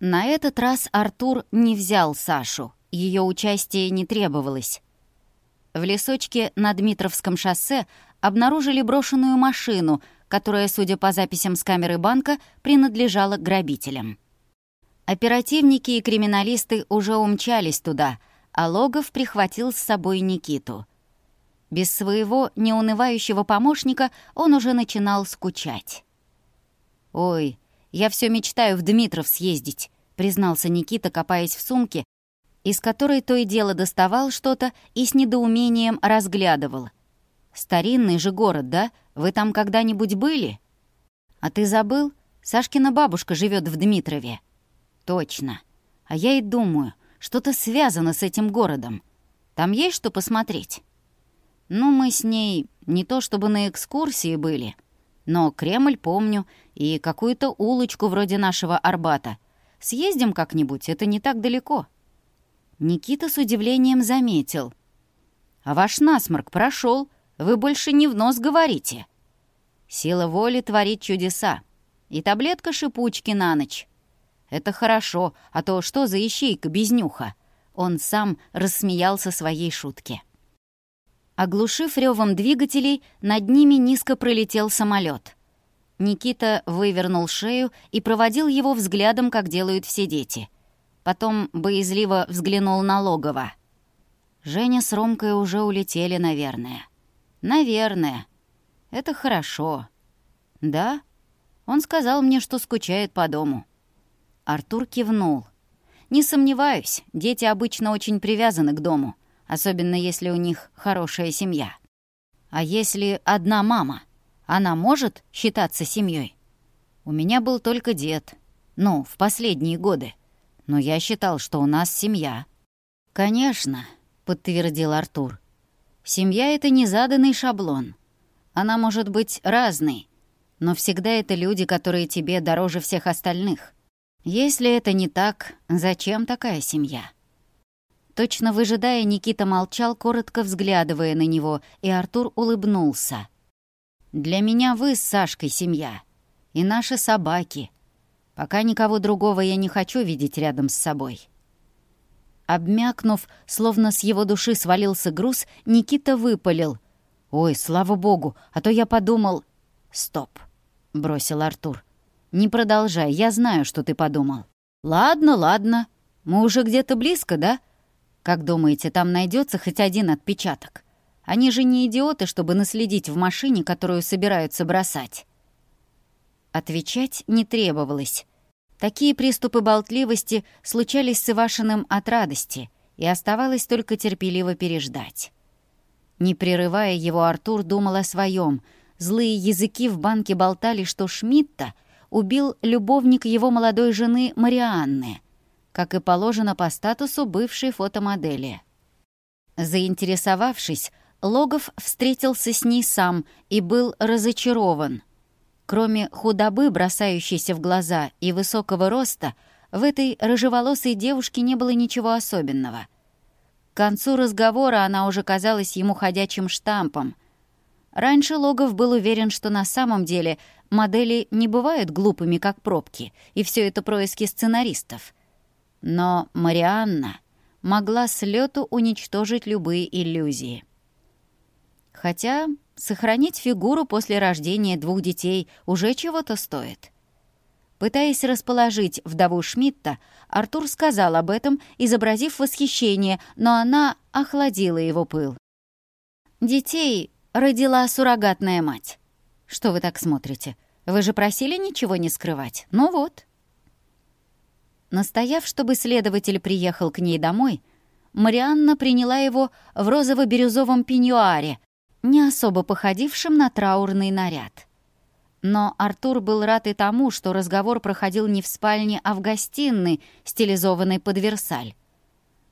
На этот раз Артур не взял Сашу. Ее участие не требовалось. В лесочке на Дмитровском шоссе обнаружили брошенную машину, которая, судя по записям с камеры банка, принадлежала грабителям. Оперативники и криминалисты уже умчались туда, а Логов прихватил с собой Никиту. Без своего неунывающего помощника он уже начинал скучать. «Ой, «Я все мечтаю в Дмитров съездить», — признался Никита, копаясь в сумке, из которой то и дело доставал что-то и с недоумением разглядывал. «Старинный же город, да? Вы там когда-нибудь были?» «А ты забыл? Сашкина бабушка живет в Дмитрове». «Точно. А я и думаю, что-то связано с этим городом. Там есть что посмотреть?» «Ну, мы с ней не то чтобы на экскурсии были», но Кремль, помню, и какую-то улочку вроде нашего Арбата. Съездим как-нибудь, это не так далеко». Никита с удивлением заметил. «А ваш насморк прошел, вы больше не в нос говорите». «Сила воли творит чудеса. И таблетка шипучки на ночь». «Это хорошо, а то что за ищейка без нюха?» Он сам рассмеялся своей шутке. Оглушив ревом двигателей, над ними низко пролетел самолет. Никита вывернул шею и проводил его взглядом, как делают все дети. Потом боязливо взглянул на логово. Женя с Ромкой уже улетели, наверное. Наверное. Это хорошо. Да? Он сказал мне, что скучает по дому. Артур кивнул. Не сомневаюсь, дети обычно очень привязаны к дому — особенно если у них хорошая семья. А если одна мама, она может считаться семьей? У меня был только дед, ну, в последние годы, но я считал, что у нас семья. «Конечно», — подтвердил Артур. «Семья — это не заданный шаблон. Она может быть разной, но всегда это люди, которые тебе дороже всех остальных. Если это не так, зачем такая семья?» Точно выжидая, Никита молчал, коротко взглядывая на него, и Артур улыбнулся. «Для меня вы с Сашкой семья. И наши собаки. Пока никого другого я не хочу видеть рядом с собой». Обмякнув, словно с его души свалился груз, Никита выпалил. «Ой, слава богу, а то я подумал...» «Стоп», — бросил Артур. «Не продолжай, я знаю, что ты подумал». «Ладно, ладно. Мы уже где-то близко, да?» Как думаете, там найдется хоть один отпечаток? Они же не идиоты, чтобы наследить в машине, которую собираются бросать». Отвечать не требовалось. Такие приступы болтливости случались с Ивашиным от радости, и оставалось только терпеливо переждать. Не прерывая его, Артур думал о своем. Злые языки в банке болтали, что Шмидта убил любовник его молодой жены Марианны — как и положено по статусу бывшей фотомодели. Заинтересовавшись, Логов встретился с ней сам и был разочарован. Кроме худобы, бросающейся в глаза, и высокого роста, в этой рыжеволосой девушке не было ничего особенного. К концу разговора она уже казалась ему ходячим штампом. Раньше Логов был уверен, что на самом деле модели не бывают глупыми, как пробки, и все это происки сценаристов. Но Марианна могла с лету уничтожить любые иллюзии. Хотя сохранить фигуру после рождения двух детей уже чего-то стоит. Пытаясь расположить вдову Шмидта, Артур сказал об этом, изобразив восхищение, но она охладила его пыл. «Детей родила суррогатная мать. Что вы так смотрите? Вы же просили ничего не скрывать. Ну вот». Настояв, чтобы следователь приехал к ней домой, Марианна приняла его в розово-бирюзовом пеньюаре, не особо походившем на траурный наряд. Но Артур был рад и тому, что разговор проходил не в спальне, а в гостиной, стилизованной под Версаль.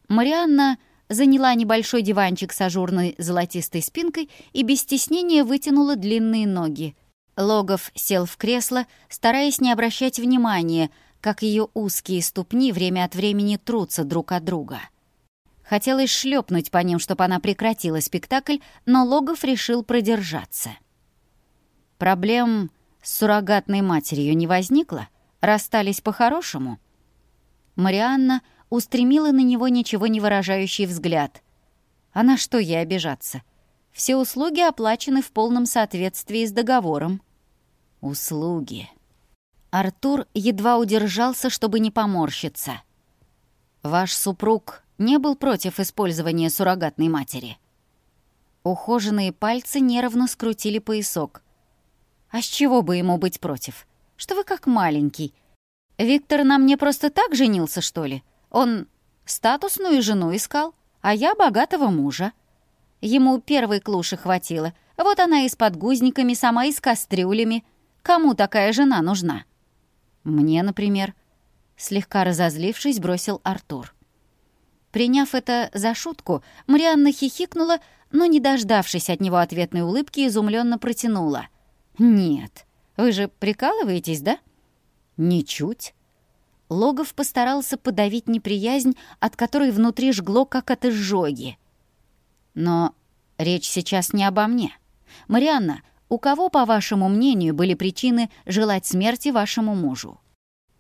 Марианна заняла небольшой диванчик с ажурной золотистой спинкой и без стеснения вытянула длинные ноги. Логов сел в кресло, стараясь не обращать внимания как ее узкие ступни время от времени трутся друг от друга. Хотелось шлепнуть по ним, чтобы она прекратила спектакль, но Логов решил продержаться. Проблем с суррогатной матерью не возникло? Расстались по-хорошему? Марианна устремила на него ничего не выражающий взгляд. «А на что ей обижаться? Все услуги оплачены в полном соответствии с договором». «Услуги», Артур едва удержался, чтобы не поморщиться. «Ваш супруг не был против использования суррогатной матери?» Ухоженные пальцы нервно скрутили поясок. «А с чего бы ему быть против? Что вы как маленький. Виктор на мне просто так женился, что ли? Он статусную жену искал, а я богатого мужа. Ему первой клуши хватило. Вот она и с подгузниками, сама и с кастрюлями. Кому такая жена нужна?» Мне, например. Слегка разозлившись, бросил Артур. Приняв это за шутку, Марианна хихикнула, но, не дождавшись от него ответной улыбки, изумленно протянула. «Нет, вы же прикалываетесь, да?» «Ничуть». Логов постарался подавить неприязнь, от которой внутри жгло, как от изжоги. «Но речь сейчас не обо мне. Марианна, у кого, по вашему мнению, были причины желать смерти вашему мужу?»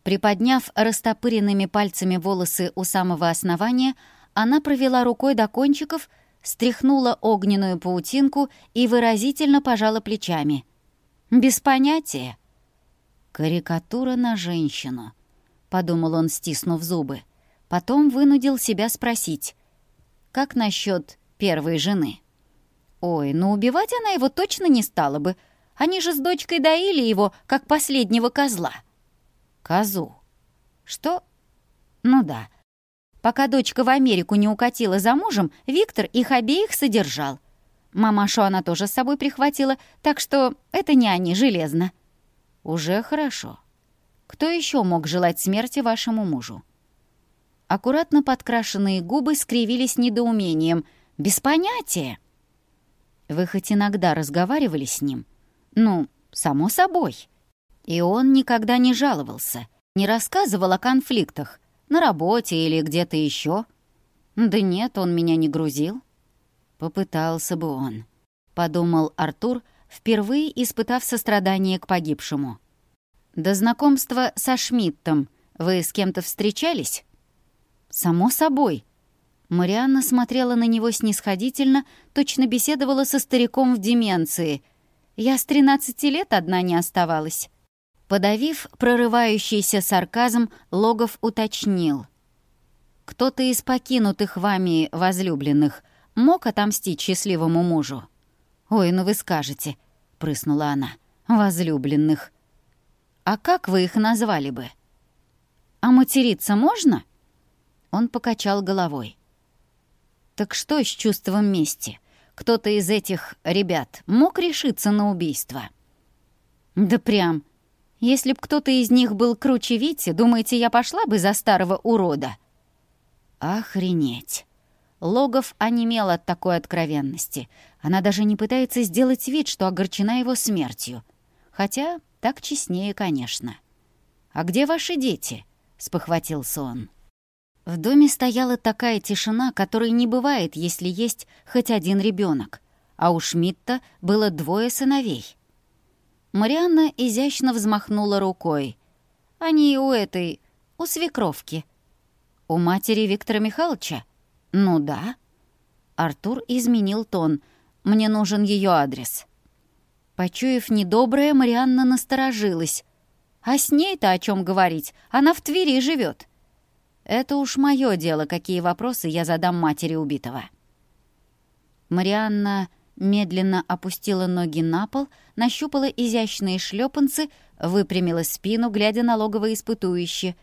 Приподняв растопыренными пальцами волосы у самого основания, она провела рукой до кончиков, стряхнула огненную паутинку и выразительно пожала плечами. «Без понятия». «Карикатура на женщину», — подумал он, стиснув зубы. Потом вынудил себя спросить. «Как насчет первой жены?» Ой, но убивать она его точно не стала бы. Они же с дочкой доили его, как последнего козла. Козу. Что? Ну да. Пока дочка в Америку не укатила за мужем, Виктор их обеих содержал. Мамашу она тоже с собой прихватила, так что это не они, железно. Уже хорошо. Кто еще мог желать смерти вашему мужу? Аккуратно подкрашенные губы скривились недоумением. Без понятия. Вы хоть иногда разговаривали с ним? Ну, само собой. И он никогда не жаловался, не рассказывал о конфликтах, на работе или где-то еще. Да нет, он меня не грузил. Попытался бы он, подумал Артур, впервые испытав сострадание к погибшему. До знакомства со Шмидтом вы с кем-то встречались? Само собой, Марианна смотрела на него снисходительно, точно беседовала со стариком в деменции. «Я с 13 лет одна не оставалась». Подавив прорывающийся сарказм, Логов уточнил. «Кто-то из покинутых вами возлюбленных мог отомстить счастливому мужу?» «Ой, ну вы скажете», — прыснула она, — «возлюбленных». «А как вы их назвали бы?» «А материться можно?» Он покачал головой. Так что с чувством мести? Кто-то из этих ребят мог решиться на убийство? Да прям. Если б кто-то из них был круче Вити, думаете, я пошла бы за старого урода? Охренеть. Логов онемел от такой откровенности. Она даже не пытается сделать вид, что огорчена его смертью. Хотя так честнее, конечно. «А где ваши дети?» — спохватился он. В доме стояла такая тишина, которой не бывает, если есть хоть один ребенок. А у Шмидта было двое сыновей. Марианна изящно взмахнула рукой. Они и у этой, у свекровки. У матери Виктора Михайловича? Ну да. Артур изменил тон. Мне нужен ее адрес. Почуяв недоброе, Марианна насторожилась. А с ней-то о чем говорить? Она в Твери живет. Это уж мое дело, какие вопросы я задам матери убитого. Марианна медленно опустила ноги на пол, нащупала изящные шлепанцы, выпрямила спину, глядя на логово испытующе.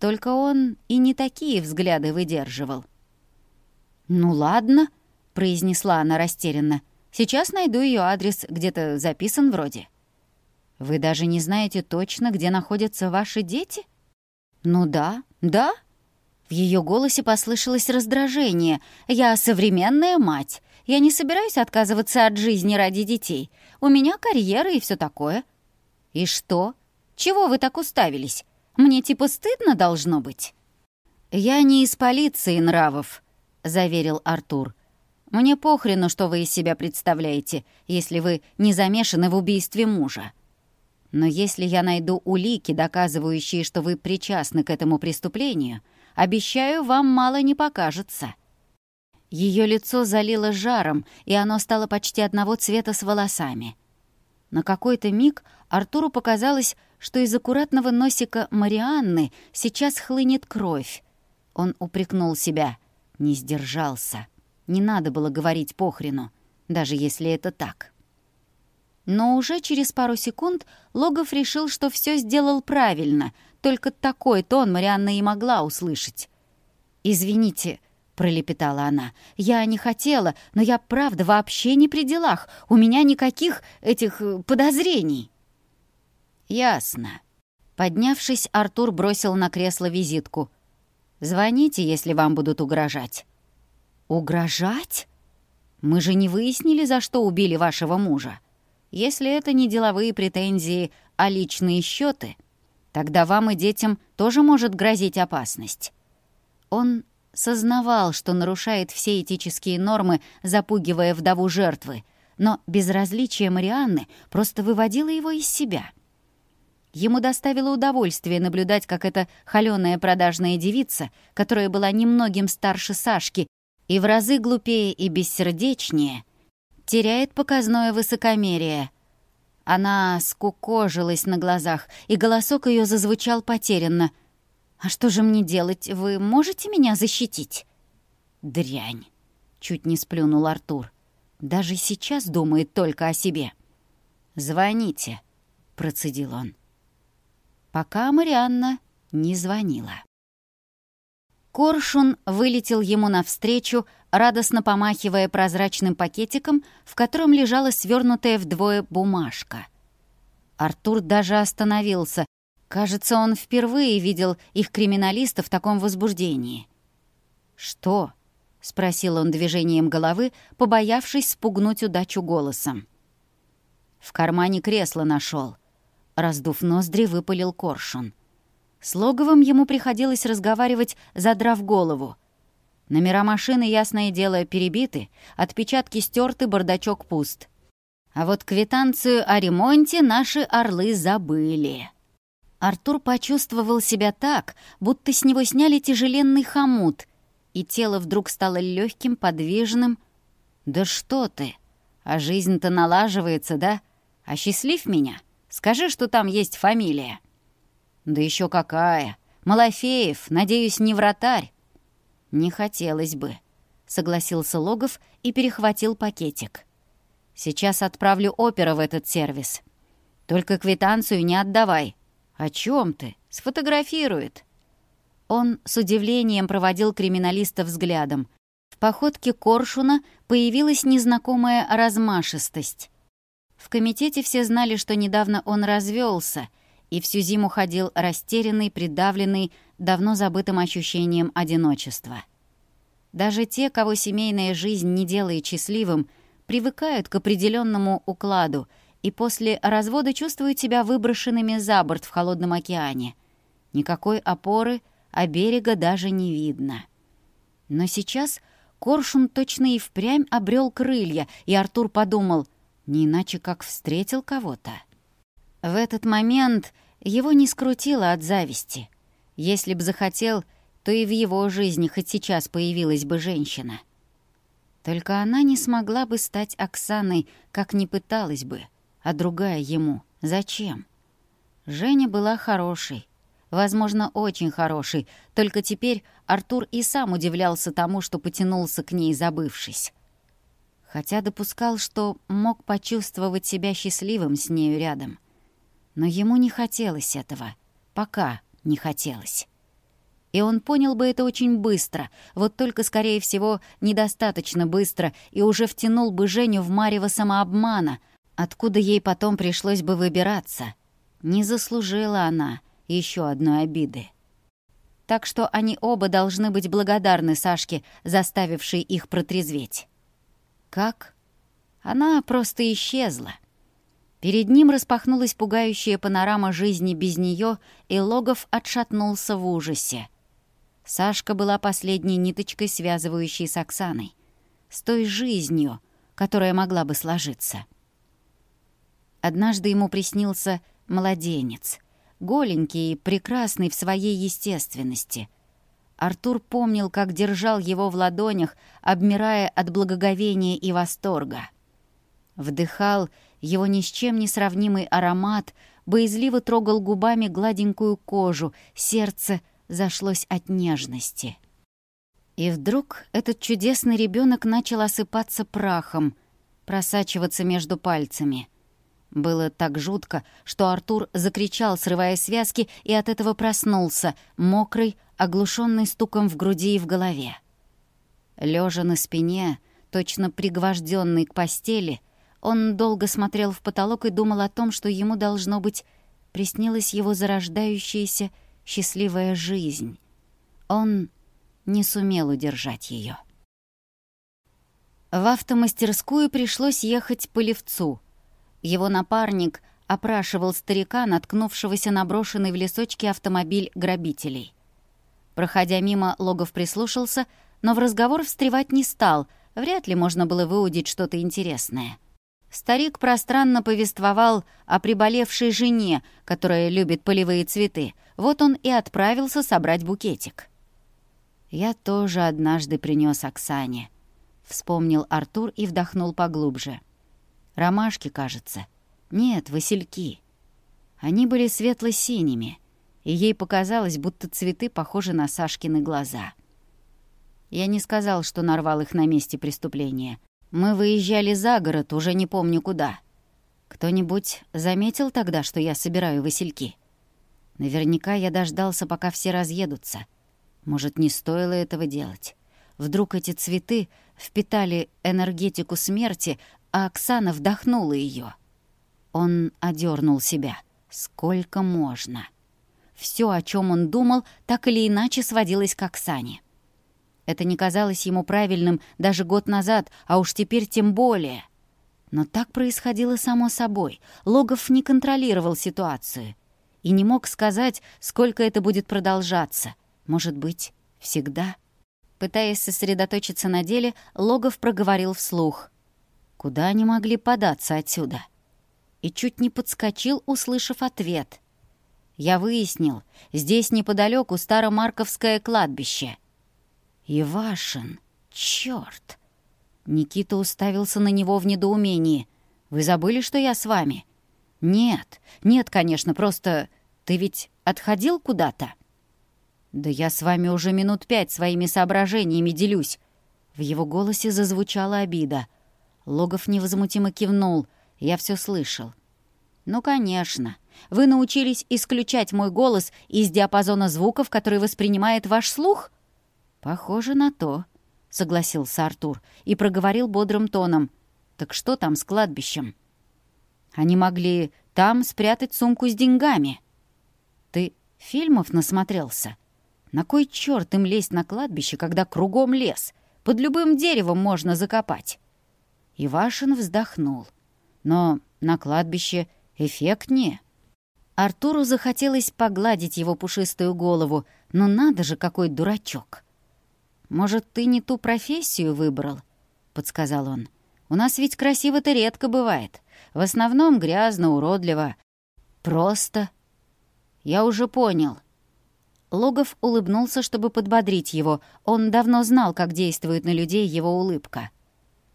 Только он и не такие взгляды выдерживал. «Ну ладно», — произнесла она растерянно. «Сейчас найду ее адрес, где-то записан вроде». «Вы даже не знаете точно, где находятся ваши дети?» «Ну да, да», в ее голосе послышалось раздражение. «Я современная мать. Я не собираюсь отказываться от жизни ради детей. У меня карьера и все такое». «И что? Чего вы так уставились? Мне типа стыдно должно быть?» «Я не из полиции нравов», — заверил Артур. «Мне похрену, что вы из себя представляете, если вы не замешаны в убийстве мужа. Но если я найду улики, доказывающие, что вы причастны к этому преступлению, обещаю, вам мало не покажется». Ее лицо залило жаром, и оно стало почти одного цвета с волосами. На какой-то миг Артуру показалось, что из аккуратного носика Марианны сейчас хлынет кровь. Он упрекнул себя. Не сдержался. Не надо было говорить похрену, даже если это так. Но уже через пару секунд Логов решил, что все сделал правильно — только такой тон Марианна и могла услышать. «Извините», — пролепетала она, — «я не хотела, но я правда вообще не при делах. У меня никаких этих э, подозрений». «Ясно». Поднявшись, Артур бросил на кресло визитку. «Звоните, если вам будут угрожать». «Угрожать? Мы же не выяснили, за что убили вашего мужа. Если это не деловые претензии, а личные счеты...» Тогда вам и детям тоже может грозить опасность. Он сознавал, что нарушает все этические нормы, запугивая вдову жертвы, но безразличие Марианны просто выводило его из себя. Ему доставило удовольствие наблюдать, как эта холёная продажная девица, которая была немногим старше Сашки и в разы глупее и бессердечнее, теряет показное высокомерие — она скукожилась на глазах, и голосок ее зазвучал потерянно. «А что же мне делать? Вы можете меня защитить?» «Дрянь!» — чуть не сплюнул Артур. «Даже сейчас думает только о себе». «Звоните», — процедил он. Пока Марианна не звонила. Коршун вылетел ему навстречу, радостно помахивая прозрачным пакетиком, в котором лежала свернутая вдвое бумажка. Артур даже остановился. Кажется, он впервые видел их криминалиста в таком возбуждении. «Что?» — спросил он движением головы, побоявшись спугнуть удачу голосом. «В кармане кресло нашел. Раздув ноздри, выпалил коршун. С логовым ему приходилось разговаривать, задрав голову. Номера машины, ясное дело, перебиты, отпечатки стерты, бардачок пуст. А вот квитанцию о ремонте наши орлы забыли. Артур почувствовал себя так, будто с него сняли тяжеленный хомут, и тело вдруг стало легким, подвижным. «Да что ты! А жизнь-то налаживается, да? А меня? Скажи, что там есть фамилия!» Да еще какая! Малафеев, надеюсь, не вратарь?» «Не хотелось бы», — согласился Логов и перехватил пакетик. «Сейчас отправлю опера в этот сервис. Только квитанцию не отдавай. О чем ты? Сфотографирует». Он с удивлением проводил криминалиста взглядом. В походке Коршуна появилась незнакомая размашистость. В комитете все знали, что недавно он развелся — и всю зиму ходил растерянный, придавленный, давно забытым ощущением одиночества. Даже те, кого семейная жизнь не делает счастливым, привыкают к определенному укладу и после развода чувствуют себя выброшенными за борт в холодном океане. Никакой опоры, а берега даже не видно. Но сейчас коршун точно и впрямь обрел крылья, и Артур подумал, не иначе как встретил кого-то. В этот момент его не скрутило от зависти. Если б захотел, то и в его жизни хоть сейчас появилась бы женщина. Только она не смогла бы стать Оксаной, как не пыталась бы, а другая ему. Зачем? Женя была хорошей, возможно, очень хорошей, только теперь Артур и сам удивлялся тому, что потянулся к ней, забывшись. Хотя допускал, что мог почувствовать себя счастливым с нею рядом — но ему не хотелось этого. Пока не хотелось. И он понял бы это очень быстро, вот только, скорее всего, недостаточно быстро, и уже втянул бы Женю в марево самообмана, откуда ей потом пришлось бы выбираться. Не заслужила она еще одной обиды. Так что они оба должны быть благодарны Сашке, заставившей их протрезветь. Как? Она просто исчезла. Перед ним распахнулась пугающая панорама жизни без нее, и Логов отшатнулся в ужасе. Сашка была последней ниточкой, связывающей с Оксаной. С той жизнью, которая могла бы сложиться. Однажды ему приснился младенец. Голенький и прекрасный в своей естественности. Артур помнил, как держал его в ладонях, обмирая от благоговения и восторга. Вдыхал его ни с чем не сравнимый аромат боязливо трогал губами гладенькую кожу, сердце зашлось от нежности. И вдруг этот чудесный ребенок начал осыпаться прахом, просачиваться между пальцами. Было так жутко, что Артур закричал, срывая связки, и от этого проснулся, мокрый, оглушенный стуком в груди и в голове. Лежа на спине, точно пригвожденный к постели, он долго смотрел в потолок и думал о том, что ему, должно быть, приснилась его зарождающаяся счастливая жизнь. Он не сумел удержать ее. В автомастерскую пришлось ехать по левцу. Его напарник опрашивал старика, наткнувшегося на брошенный в лесочке автомобиль грабителей. Проходя мимо, Логов прислушался, но в разговор встревать не стал, вряд ли можно было выудить что-то интересное. Старик пространно повествовал о приболевшей жене, которая любит полевые цветы. Вот он и отправился собрать букетик. «Я тоже однажды принес Оксане», — вспомнил Артур и вдохнул поглубже. «Ромашки, кажется. Нет, васильки. Они были светло-синими, и ей показалось, будто цветы похожи на Сашкины глаза». Я не сказал, что нарвал их на месте преступления. Мы выезжали за город, уже не помню куда. Кто-нибудь заметил тогда, что я собираю васильки? Наверняка я дождался, пока все разъедутся. Может, не стоило этого делать. Вдруг эти цветы впитали энергетику смерти, а Оксана вдохнула ее. Он одернул себя. Сколько можно? Все, о чем он думал, так или иначе сводилось к Оксане. Это не казалось ему правильным даже год назад, а уж теперь тем более. Но так происходило само собой. Логов не контролировал ситуацию и не мог сказать, сколько это будет продолжаться. Может быть, всегда? Пытаясь сосредоточиться на деле, Логов проговорил вслух. «Куда они могли податься отсюда?» И чуть не подскочил, услышав ответ. «Я выяснил, здесь неподалеку Старомарковское кладбище. «Ивашин! черт! Никита уставился на него в недоумении. «Вы забыли, что я с вами?» «Нет, нет, конечно, просто... Ты ведь отходил куда-то?» «Да я с вами уже минут пять своими соображениями делюсь». В его голосе зазвучала обида. Логов невозмутимо кивнул. Я все слышал. «Ну, конечно. Вы научились исключать мой голос из диапазона звуков, который воспринимает ваш слух?» «Похоже на то», — согласился Артур и проговорил бодрым тоном. «Так что там с кладбищем?» «Они могли там спрятать сумку с деньгами». «Ты фильмов насмотрелся? На кой черт им лезть на кладбище, когда кругом лес? Под любым деревом можно закопать». Ивашин вздохнул. «Но на кладбище эффектнее». Артуру захотелось погладить его пушистую голову. но «Ну надо же, какой дурачок!» может, ты не ту профессию выбрал?» — подсказал он. «У нас ведь красиво-то редко бывает. В основном грязно, уродливо. Просто...» «Я уже понял». Логов улыбнулся, чтобы подбодрить его. Он давно знал, как действует на людей его улыбка.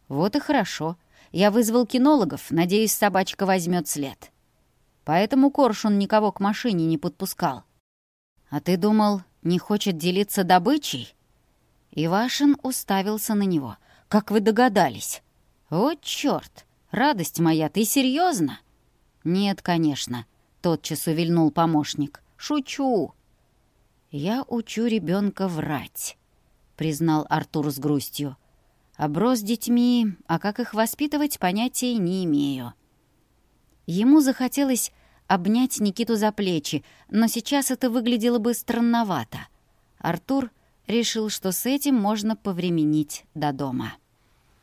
«Вот и хорошо. Я вызвал кинологов, надеюсь, собачка возьмет след». Поэтому Коршун никого к машине не подпускал. «А ты думал, не хочет делиться добычей?» Ивашин уставился на него. «Как вы догадались?» «О, чёрт! Радость моя, ты серьезно? «Нет, конечно», — тотчас увильнул помощник. «Шучу!» «Я учу ребенка врать», — признал Артур с грустью. «Оброс «А детьми, а как их воспитывать, понятия не имею». Ему захотелось обнять Никиту за плечи, но сейчас это выглядело бы странновато. Артур — решил, что с этим можно повременить до дома.